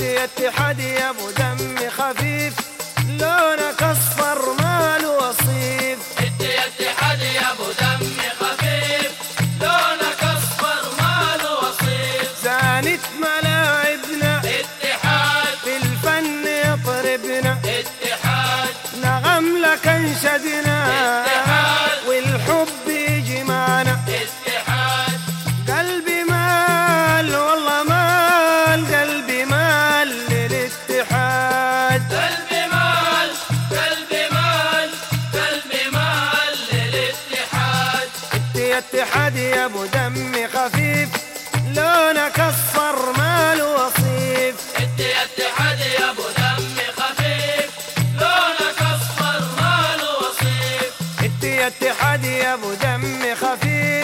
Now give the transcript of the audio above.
اتحاد يا ابو دم خفيف لونك أصفر مال وصيف. اتحاد يا ابو دم خفيف لونك أصفر مال وصيف. زانت ملاعبنا اتحاد. في الفن يطربنا اتحاد. نغم لك أنشدنا. الاتحاد يا ابو دم خفيف لونك اصفر ما له وصيف. انت يا اتحاد يا ابو دم خفيف لونك اصفر ما له وصيف. انت يا اتحاد يا ابو دم خفيف.